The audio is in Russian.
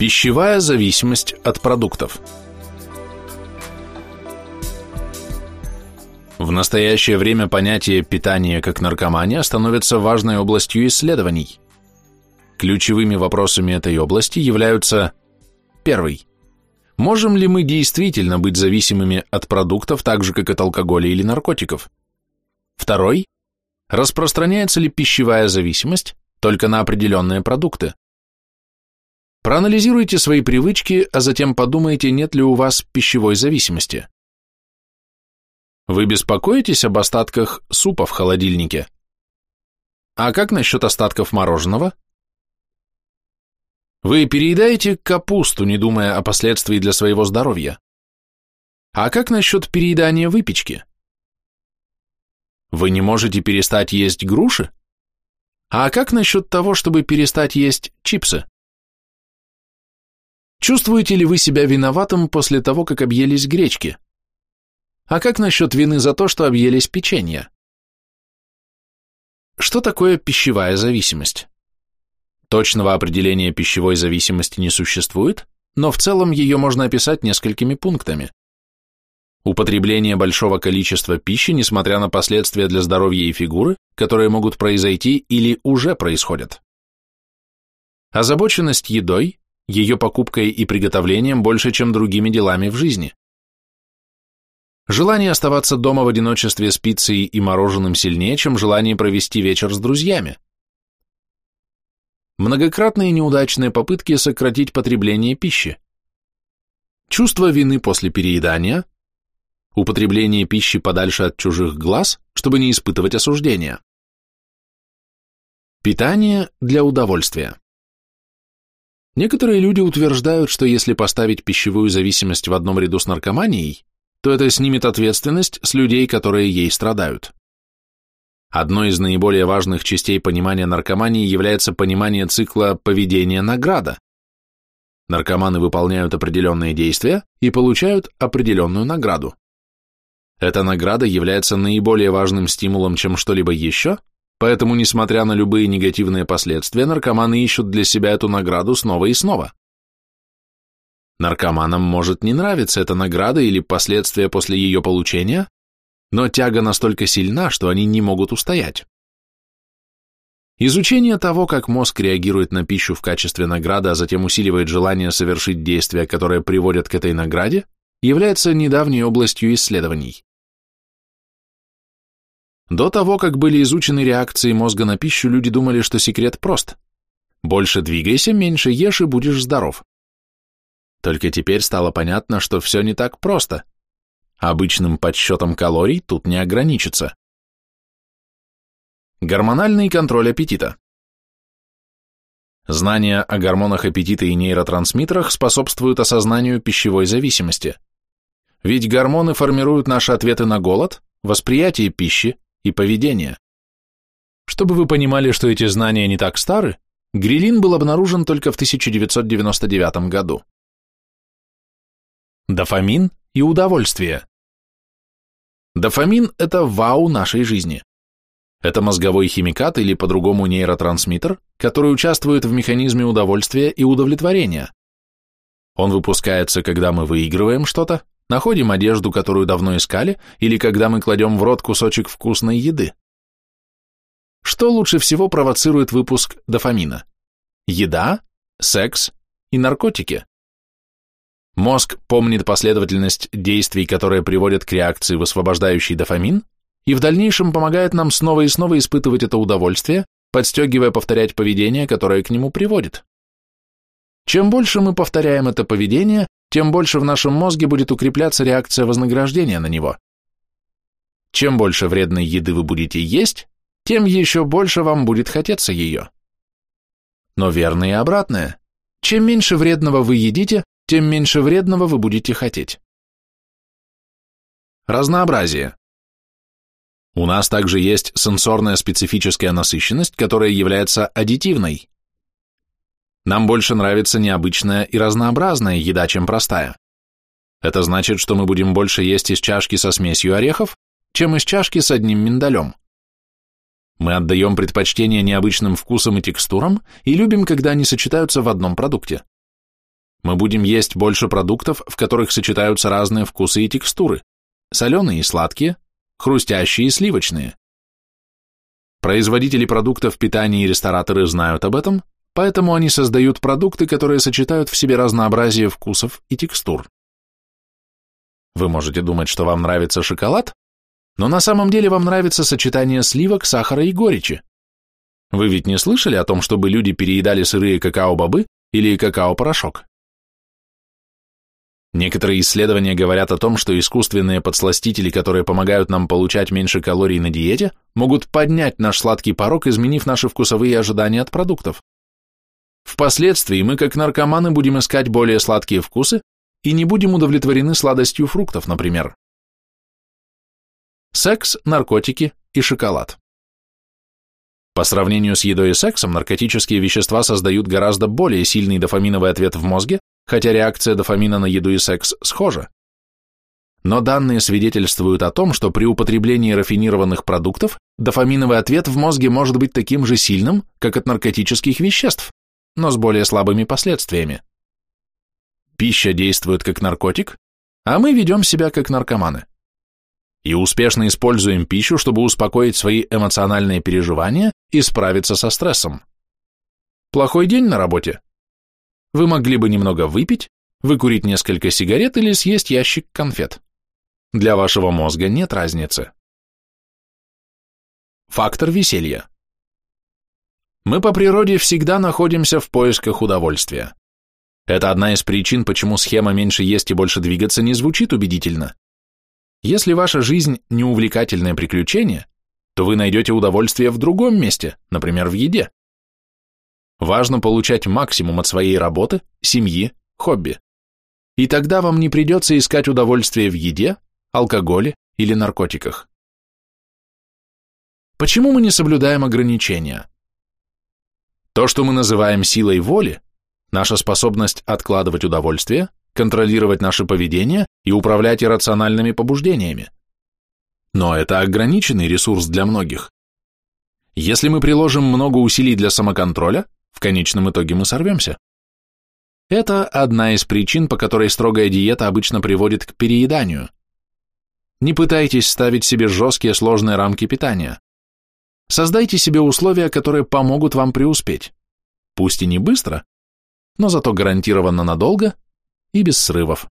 Пищевая зависимость от продуктов. В настоящее время понятие питания как наркомания становится важной областью исследований. Ключевыми вопросами этой области являются Первый. Можем ли мы действительно быть зависимыми от продуктов так же, как от алкоголя или наркотиков? Второй. Распространяется ли пищевая зависимость только на определенные продукты? Проанализируйте свои привычки, а затем подумайте, нет ли у вас пищевой зависимости. Вы беспокоитесь об остатках супа в холодильнике? А как насчет остатков мороженого? Вы переедаете капусту, не думая о последствиях для своего здоровья? А как насчет переедания выпечки? Вы не можете перестать есть груши? А как насчет того, чтобы перестать есть чипсы? Чувствуете ли вы себя виноватым после того, как объелись гречки? А как насчет вины за то, что объелись печенья? Что такое пищевая зависимость? Точного определения пищевой зависимости не существует, но в целом ее можно описать несколькими пунктами. Употребление большого количества пищи, несмотря на последствия для здоровья и фигуры, которые могут произойти или уже происходят. Озабоченность едой, ее покупкой и приготовлением больше, чем другими делами в жизни. Желание оставаться дома в одиночестве с пиццей и мороженым сильнее, чем желание провести вечер с друзьями. Многократные неудачные попытки сократить потребление пищи. Чувство вины после переедания. Употребление пищи подальше от чужих глаз, чтобы не испытывать осуждения. Питание для удовольствия. Некоторые люди утверждают, что если поставить пищевую зависимость в одном ряду с наркоманией, то это снимет ответственность с людей, которые ей страдают. Одной из наиболее важных частей понимания наркомании является понимание цикла поведения-награда. Наркоманы выполняют определенные действия и получают определенную награду. Эта награда является наиболее важным стимулом, чем что-либо еще, Поэтому, несмотря на любые негативные последствия, наркоманы ищут для себя эту награду снова и снова. Наркоманам может не нравиться эта награда или последствия после ее получения, но тяга настолько сильна, что они не могут устоять. Изучение того, как мозг реагирует на пищу в качестве награды, а затем усиливает желание совершить действия, которые приводят к этой награде, является недавней областью исследований. До того, как были изучены реакции мозга на пищу, люди думали, что секрет прост. Больше двигайся, меньше ешь и будешь здоров. Только теперь стало понятно, что все не так просто. Обычным подсчетом калорий тут не ограничится. Гормональный контроль аппетита. Знания о гормонах аппетита и нейротрансмиттерах способствуют осознанию пищевой зависимости. Ведь гормоны формируют наши ответы на голод, восприятие пищи, и поведения. Чтобы вы понимали, что эти знания не так стары, грилин был обнаружен только в 1999 году. Дофамин и удовольствие. Дофамин – это вау нашей жизни. Это мозговой химикат или по-другому нейротрансмиттер, который участвует в механизме удовольствия и удовлетворения. Он выпускается, когда мы выигрываем что-то, находим одежду, которую давно искали, или когда мы кладем в рот кусочек вкусной еды. Что лучше всего провоцирует выпуск дофамина? Еда, секс и наркотики. Мозг помнит последовательность действий, которые приводят к реакции, высвобождающей дофамин, и в дальнейшем помогает нам снова и снова испытывать это удовольствие, подстегивая повторять поведение, которое к нему приводит. Чем больше мы повторяем это поведение, тем больше в нашем мозге будет укрепляться реакция вознаграждения на него. Чем больше вредной еды вы будете есть, тем еще больше вам будет хотеться ее. Но верно и обратное. Чем меньше вредного вы едите, тем меньше вредного вы будете хотеть. Разнообразие. У нас также есть сенсорная специфическая насыщенность, которая является аддитивной. Нам больше нравится необычная и разнообразная еда, чем простая. Это значит, что мы будем больше есть из чашки со смесью орехов, чем из чашки с одним миндалем. Мы отдаем предпочтение необычным вкусам и текстурам и любим, когда они сочетаются в одном продукте. Мы будем есть больше продуктов, в которых сочетаются разные вкусы и текстуры, соленые и сладкие, хрустящие и сливочные. Производители продуктов питания и рестораторы знают об этом, поэтому они создают продукты, которые сочетают в себе разнообразие вкусов и текстур. Вы можете думать, что вам нравится шоколад, но на самом деле вам нравится сочетание сливок, сахара и горечи. Вы ведь не слышали о том, чтобы люди переедали сырые какао-бобы или какао-порошок? Некоторые исследования говорят о том, что искусственные подсластители, которые помогают нам получать меньше калорий на диете, могут поднять наш сладкий порог, изменив наши вкусовые ожидания от продуктов. Впоследствии мы, как наркоманы, будем искать более сладкие вкусы и не будем удовлетворены сладостью фруктов, например. Секс, наркотики и шоколад. По сравнению с едой и сексом, наркотические вещества создают гораздо более сильный дофаминовый ответ в мозге, хотя реакция дофамина на еду и секс схожа. Но данные свидетельствуют о том, что при употреблении рафинированных продуктов дофаминовый ответ в мозге может быть таким же сильным, как от наркотических веществ, но с более слабыми последствиями. Пища действует как наркотик, а мы ведем себя как наркоманы. И успешно используем пищу, чтобы успокоить свои эмоциональные переживания и справиться со стрессом. Плохой день на работе? Вы могли бы немного выпить, выкурить несколько сигарет или съесть ящик конфет. Для вашего мозга нет разницы. Фактор веселья. Мы по природе всегда находимся в поисках удовольствия. Это одна из причин, почему схема «меньше есть и больше двигаться» не звучит убедительно. Если ваша жизнь – неувлекательное приключение, то вы найдете удовольствие в другом месте, например, в еде. Важно получать максимум от своей работы, семьи, хобби. И тогда вам не придется искать удовольствие в еде, алкоголе или наркотиках. Почему мы не соблюдаем ограничения? То, что мы называем силой воли, наша способность откладывать удовольствие, контролировать наше поведение и управлять иррациональными побуждениями. Но это ограниченный ресурс для многих. Если мы приложим много усилий для самоконтроля, в конечном итоге мы сорвемся. Это одна из причин, по которой строгая диета обычно приводит к перееданию. Не пытайтесь ставить себе жесткие сложные рамки питания. Создайте себе условия, которые помогут вам преуспеть. Пусть и не быстро, но зато гарантированно надолго и без срывов.